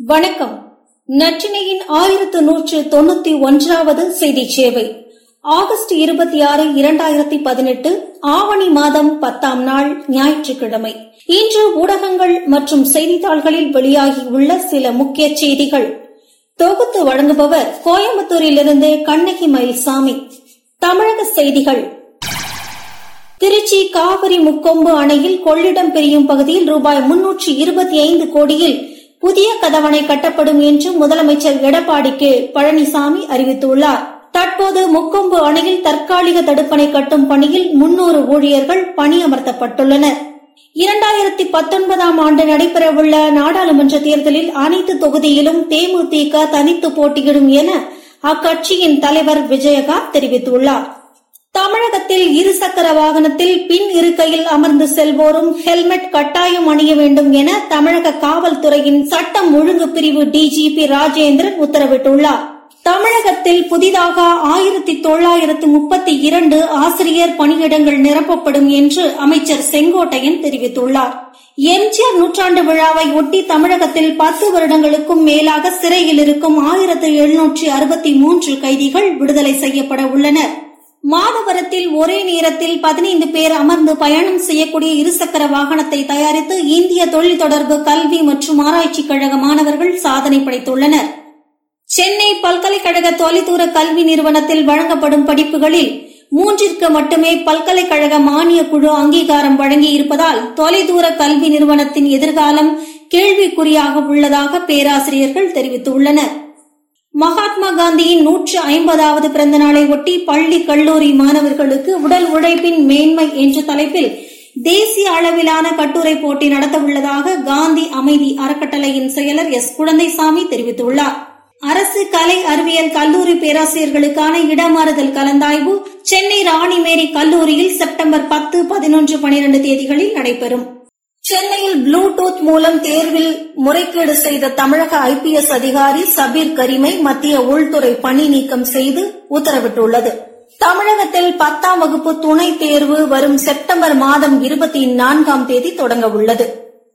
வணக்கம். நச்சினையின் ஆயிரத்து நூற்று தொண்ணூத்தி ஒன்றாவது செய்தி சேவை ஆகஸ்ட் இருபத்தி ஆறு இரண்டாயிரத்தி பதினெட்டு ஆவணி மாதம் பத்தாம் நாள் ஞாயிற்றுக்கிழமை. இன்று ஊடகங்கள் மற்றும் செய்தித்தாள்களில் வெளியாகியுள்ள சில முக்கிய செய்திகள். தொகுத்து வழங்குபவர் கோயம்புத்தூரிலிருந்து கண்ணகி மயில்சாமி. தமிழக செய்திகள். திருச்சி காவிரி முக்கொம்பு அணையில் கொள்ளிடம் பிரியும் பகுதியில் ரூபாய் முன்னூற்றி இருபத்தி ஐந்து கோடியில் புதிய கதவணை கட்டப்படும் என்று முதலமைச்சர் எடப்பாடி கே. பழனிசாமி அறிவித்துள்ளார். தற்போது முக்கொம்பு அணையில் தற்காலிக தடுப்பணை கட்டும் பணியில் முன்னூறு ஊழியர்கள் பணியமர்த்தப்பட்டுள்ளனர். இரண்டாயிரத்தி பத்தொன்பதாம் ஆண்டு நடைபெறவுள்ள நாடாளுமன்ற தேர்தலில் அனைத்து தொகுதியிலும் தேமுதிக தனித்து போட்டியிடும் என அக்கட்சியின் தலைவர் விஜயகாந்த் தெரிவித்துள்ளார். தமிழகத்தில் இருசக்கர வாகனத்தில் பின் இருக்கையில் அமர்ந்து செல்வோரும் ஹெல்மெட் கட்டாயம் அணிய வேண்டும் என தமிழக காவல்துறையின் சட்டம் ஒழுங்கு பிரிவு டிஜிபி ராஜேந்திரன் உத்தரவிட்டுள்ளார். தமிழகத்தில் புதிதாக ஆயிரத்தி தொள்ளாயிரத்து முப்பத்தி இரண்டு ஆசிரியர் பணியிடங்கள் நிரப்பப்படும் என்று அமைச்சர் செங்கோட்டையன் தெரிவித்துள்ளார். எம்ஜிஆர் நூற்றாண்டு விழாவை ஒட்டி தமிழகத்தில் பத்து வருடங்களுக்கும் மேலாக சிறையில் இருக்கும் ஆயிரத்து எழுநூற்றி அறுபத்தி மூன்று கைதிகள் விடுதலை செய்யப்பட உள்ளனா் மாதவரத்தில் ஒரே நேரத்தில் பதினைந்து பேர் அமர்ந்து பயணம் செய்யக்கூடிய இருசக்கர வாகனத்தை தயாரித்து இந்திய தொழில் தொடர்பு கல்வி மற்றும் ஆராய்ச்சி கழக மாணவர்கள் சாதனை படைத்துள்ளனர். சென்னை பல்கலைக்கழக தொலைதூர கல்வி நிறுவனத்தில் வழங்கப்படும் படிப்புகளில் மூன்றிற்கு மட்டுமே பல்கலைக்கழக மானிய குழு அங்கீகாரம் வழங்கி இருப்பதால் தொலைதூர கல்வி நிறுவனத்தின் எதிர்காலம் கேள்விக்குறியாக உள்ளதாக பேராசிரியர்கள் தெரிவித்துள்ளனர். மகாத்மா காந்தியின் நூற்று ஐம்பதாவது பிறந்த நாளை ஒட்டி பள்ளி கல்லூரி மாணவர்களுக்கு உடல் உழைப்பின் மேன்மை என்ற தலைப்பில் தேசிய அளவிலான கட்டுரை போட்டி நடத்த உள்ளதாக காந்தி அமைதி அறக்கட்டளையின் செயலர் எஸ். குழந்தைசாமி தெரிவித்துள்ளார். அரசு கலை அறிவியல் கல்லூரி பேராசிரியர்களுக்கான இடமாறுதல் கலந்தாய்வு சென்னை ராணிமேரி கல்லூரியில் செப்டம்பர் பத்து பதினொன்று பனிரெண்டு தேதிகளில் நடைபெறும். சென்னையில் ப்ளூடூத் மூலம் தேர்வில் முறைகேடு செய்த தமிழக ஐபிஎஸ் அதிகாரி சபீர் கரிமை மத்திய உள்துறை பணி நீக்கம் செய்து உத்தரவிட்டுள்ளது. தமிழகத்தில் பத்தாம் வகுப்பு துணைத் தேர்வு வரும் செப்டம்பர் மாதம் இருபத்தி நான்காம் தேதி தொடங்க உள்ளது.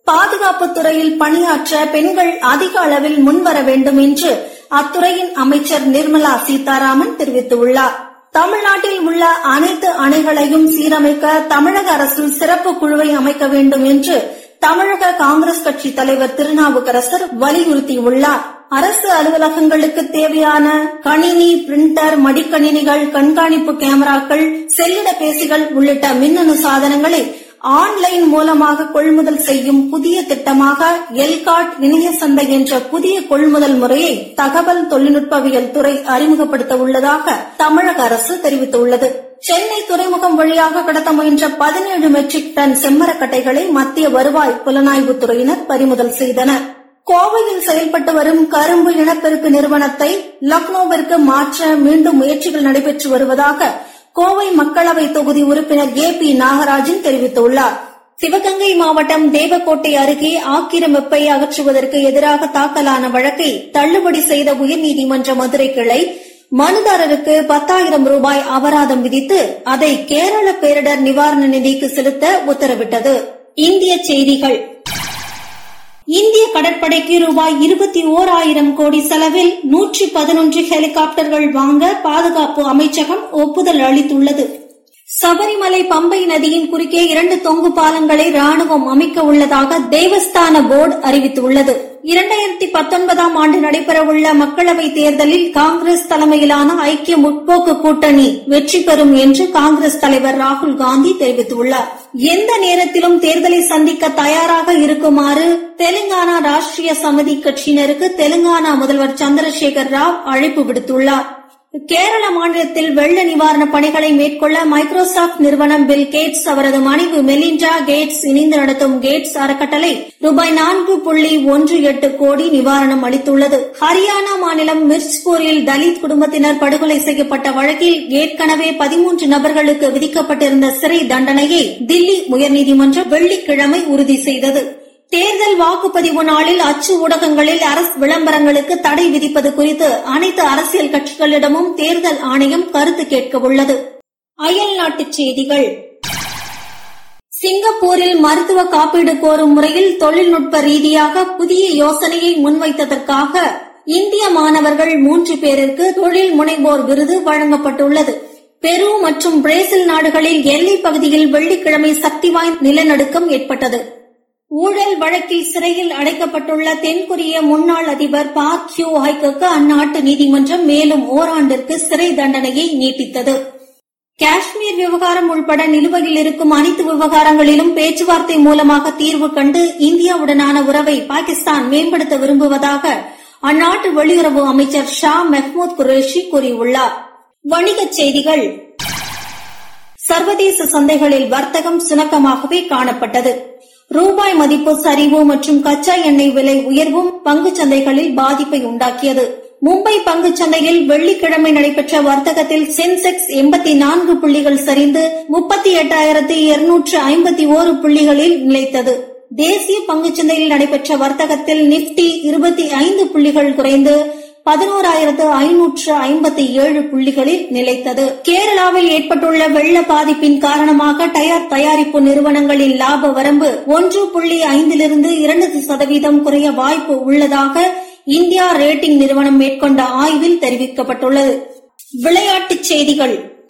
பாதுகாப்பு துறையில் பணியாற்ற பெண்கள் அதிக அளவில் முன்வர வேண்டும் என்று அத்துறையின் அமைச்சர் நிர்மலா சீதாராமன் தெரிவித்துள்ளார். தமிழ்நாட்டில் உள்ள அனைத்து அணைகளையும் சீரமைக்க தமிழக அரசு சிறப்பு குழுவை அமைக்க வேண்டும் என்று தமிழக காங்கிரஸ் கட்சி தலைவர் திருநாவுக்கரசர் வலியுறுத்தியுள்ளார். அரசு அலுவலகங்களுக்கு தேவையான கணினி பிரிண்டர் மடிக்கணினிகள் கண்காணிப்பு கேமராக்கள் செல்லிடபேசிகள் உள்ளிட்ட மின்னணு சாதனங்களை ஆன்லைன் மூலமாக கொள்முதல் செய்யும் புதிய திட்டமாக எல்காட் இணைய சந்தை என்ற புதிய கொள்முதல் முறையை தகவல் தொழில்நுட்பவியல் துறை அறிமுகப்படுத்த உள்ளதாக தமிழக அரசு தெரிவித்துள்ளது. சென்னை துறைமுகம் வழியாக கடத்த முயன்ற பதினேழு மெட்ரிக் டன் செம்மரக்கட்டைகளை மத்திய வருவாய் புலனாய்வு துறையினர் பறிமுதல் செய்தனர். கோவையில் செயல்பட்டு வரும் கரும்பு இனப்பெருக்கு நிறுவனத்தை லக்னோவிற்கு மாற்ற மீண்டும் முயற்சிகள் நடைபெற்று வருவதாக கோவை மக்களவை தொகுதி உறுப்பினர் ஏ பி நாகராஜன் தெரிவித்துள்ளார். சிவகங்கை மாவட்டம் தேவக்கோட்டை அருகே ஆக்கிரமிப்பை அகற்றுவதற்கு எதிராக தாக்கலான வழக்கை தள்ளுபடி செய்த உயர்நீதிமன்ற மதுரை கிளை மனுதாரருக்கு பத்தாயிரம் ரூபாய் அபராதம் விதித்து அதை கேரள பேரிடர் நிவாரண நிதிக்கு செலுத்த உத்தரவிட்டது. இந்திய செய்திகள். இந்திய கடற்படைக்கு ரூபாய் இருபத்தி ஓர் ஆயிரம் கோடி செலவில் நூற்றி பதினொன்று ஹெலிகாப்டர்கள் வாங்க பாதுகாப்பு அமைச்சகம் ஒப்புதல் அளித்துள்ளது. சபரிமலை பம்பை நதியின் குறுக்கே இரண்டு தொங்கு பாலங்களை ராணுவம் அமைக்க உள்ளதாக தேவஸ்தான போர்டு அறிவித்துள்ளது. இரண்டாயிரத்தி பத்தொன்பதாம் ஆண்டு நடைபெறவுள்ள மக்களவைத் தேர்தலில் காங்கிரஸ் தலைமையிலான ஐக்கிய முற்போக்கு கூட்டணி வெற்றி பெறும் என்று காங்கிரஸ் தலைவர் ராகுல் காந்தி தெரிவித்துள்ளார். எந்த நேரத்திலும் தேர்தலை சந்திக்க தயாராக இருக்குமாறு தெலுங்கானா ராஷ்டிரிய சமிதி கட்சியினருக்கு தெலுங்கானா முதல்வர் சந்திரசேகர் ராவ் அழைப்பு விடுத்துள்ளார். கேரள மாநிலத்தில் வெள்ள நிவாரண பணிகளை மேற்கொள்ள மைக்ரோசாப்ட் நிறுவனம் பில் கேட்ஸ் அவரது மனைவி மெலிண்டா கேட்ஸ் இணைந்து நடத்தும் கேட்ஸ் அறக்கட்டளை ரூபாய் நான்கு புள்ளி ஒன்று எட்டு கோடி நிவாரணம் அளித்துள்ளது. ஹரியானா மாநிலம் மிர்ச்பூரில் தலித் குடும்பத்தினர் படுகொலை செய்யப்பட்ட வழக்கில் ஏற்கனவே பதிமூன்று நபர்களுக்கு விதிக்கப்பட்டிருந்த சிறை தண்டனையை தில்லி உயர்நீதிமன்றம் வெள்ளிக்கிழமை உறுதி செய்தது. தேர்தல் வாக்குப்பதிவு நாளில் அச்சு ஊடகங்களில் அரசு விளம்பரங்களுக்கு தடை விதிப்பது குறித்து அனைத்து அரசியல் கட்சிகளிடமும் தேர்தல் ஆணையம் கருத்து கேட்க உள்ளது. அயல் நாட்டுச் செய்திகள். சிங்கப்பூரில் மருத்துவ காப்பீடு கோரும் முறையில் தொழில்நுட்ப ரீதியாக புதிய யோசனையை முன்வைத்ததற்காக இந்திய மாணவர்கள் மூன்று பேருக்கு தொழில் முனைவோர் விருது வழங்கப்பட்டுள்ளது. பெரு மற்றும் பிரேசில் நாடுகளில் எல்லைப் பகுதியில் வெள்ளிக்கிழமை சக்தி வாய்ந்த நிலநடுக்கம் ஏற்பட்டது. ஊழல் வழக்கில் சிறையில் அடைக்கப்பட்டுள்ள தென்கொரிய முன்னாள் அதிபர் பாக் ஹியூ ஹைக்கு அந்நாட்டு நீதிமன்றம் மேலும் ஓராண்டிற்கு சிறை தண்டனையை நீட்டித்தது. காஷ்மீர் விவகாரம் உள்பட நிலுவையில் இருக்கும் அனைத்து விவகாரங்களிலும் பேச்சுவார்த்தை மூலமாக தீர்வு கண்டு இந்தியாவுடனான உறவை பாகிஸ்தான் மேம்படுத்த விரும்புவதாக அந்நாட்டு வெளியுறவு அமைச்சர் ஷா மெஹ்மூத் குரேஷி கூறியுள்ளார். வணிகச் செய்திகள். சர்வதேச சந்தைகளில் வர்த்தகம் சுணக்கமாகவே காணப்பட்டது. ரூபாய் மதிப்பு சரிவு மற்றும் கச்சா எண்ணெய் விலை உயர்வும் பங்குச் சந்தைகளில் பாதிப்பை உண்டாக்கியது. மும்பை பங்குச் சந்தையில் வெள்ளிக்கிழமை நடைபெற்ற வர்த்தகத்தில் சென்செக்ஸ் எண்பத்தி நான்கு புள்ளிகள் சரிந்து முப்பத்தி எட்டாயிரத்தி இருநூற்று ஐம்பத்தி ஓரு புள்ளிகளில் நிலைத்தது. தேசிய பங்குச்சந்தையில் நடைபெற்ற வர்த்தகத்தில் நிப்டி இருபத்தி ஐந்து புள்ளிகள் குறைந்து பதினோராயிரத்து ஐநூற்று ஐம்பத்தி ஏழு புள்ளிகளில் நிலைத்தது. கேரளாவில் ஏற்பட்டுள்ள வெள்ள பாதிப்பின் காரணமாக டயர் தயாரிப்பு நிறுவனங்களின் லாப வரம்பு ஒன்று புள்ளி ஐந்திலிருந்து இரண்டு சதவீதம் குறைய வாய்ப்பு உள்ளதாக இந்தியா ரேட்டிங் நிறுவனம் மேற்கொண்ட ஆய்வில் தெரிவிக்கப்பட்டுள்ளது. விளையாட்டுச் செய்திகள்.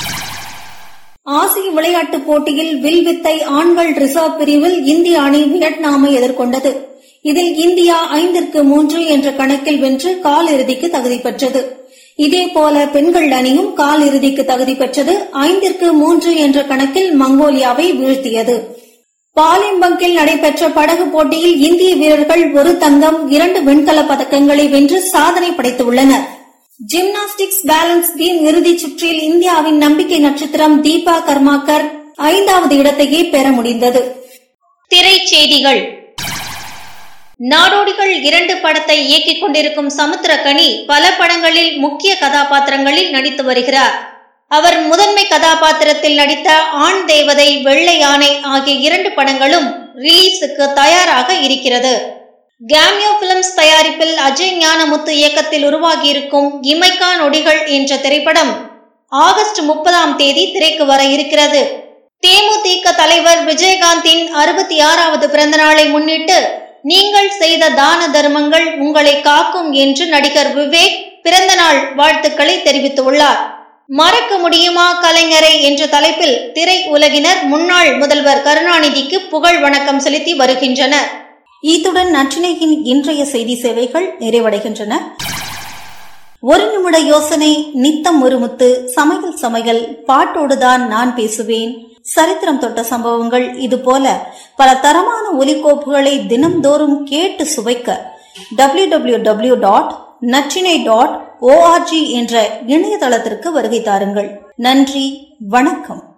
ஆசிய விளையாட்டுப் போட்டியில் வில்வித்தை ஆண்கள் ரிசர்வ் பிரிவில் இந்திய அணி வியட்நாமை எதிர்கொண்டது. இதில் இந்தியா ஐந்திற்கு மூன்று என்ற கணக்கில் வென்று கால் இறுதிக்கு தகுதி பெற்றது. இதேபோல பெண்கள் அணியும் கால் இறுதிக்கு தகுதி பெற்றது. ஐந்திற்கு மூன்று என்ற கணக்கில் மங்கோலியாவை வீழ்த்தியது. பாலிம்பங்கில் நடைபெற்ற படகு போட்டியில் இந்திய வீரர்கள் ஒரு தங்கம் இரண்டு வெண்கல பதக்கங்களை வென்று சாதனை படைத்துள்ளனர். ஜிம்னாஸ்டிக்ஸ் பேலன்ஸ் பீம் இறுதிச் சுற்றில் இந்தியாவின் நம்பிக்கை நட்சத்திரம் தீபா கர்மாக்கர் ஐந்தாவது இடத்தையே பெற முடிந்தது. திரைச்செய்திகள். நாடோடிகள் இரண்டு படத்தை இயக்கிக் கொண்டிருக்கும் சமுத்திரகனி பல படங்களில் முக்கிய கதாபாத்திரங்களில் நடித்து வருகிறார். அவர் முதன்மை கதாபாத்திரத்தில் நடித்த ஆண் தேவதை வெள்ளை யானை ஆகிய இரண்டு படங்களும் ரிலீஸுக்கு தயாராக இருக்கிறது. கேமியோ பிலிம்ஸ் தயாரிப்பில் அஜய் ஞானமுத்து இயக்கத்தில் உருவாகியிருக்கும் இமைக்கா நொடிகள் என்ற திரைப்படம் ஆகஸ்ட் முப்பதாம் தேதி திரைக்கு வர இருக்கிறது. தேமுதிக தலைவர் விஜயகாந்தின் அறுபத்தி ஆறாவது பிறந்த நாளை முன்னிட்டு நீங்கள் செய்த தான தர்மங்கள் உங்களை காக்கும் என்று நடிகர் விவேக் பிறந்த நாள் வாழ்த்துக்களை தெரிவித்துள்ளார் மறக்க முடியுமா கலைஞரை என்ற தலைப்பில் திரை உலகினர் முன்னாள் முதல்வர் கருணாநிதிக்கு புகழ் வணக்கம் செலுத்தி வருகின்றனர். இத்துடன் நற்றினையின் இன்றைய செய்தி சேவைகள் நிறைவடைகின்றன. ஒரு நிமிட யோசனை நித்தம் ஒருமுத்து சமையல் சமையல் பாட்டோடுதான் நான் பேசுவேன். சரித்திரம் தொட்ட சம்பவங்கள் இது போல பல தரமான ஒலிக்கோப்புகளை தினம்தோறும் கேட்டு சுவைக்க W W W dot Natrinai dot O R G என்ற இணையதளத்திற்கு வருகை தாருங்கள். நன்றி வணக்கம்.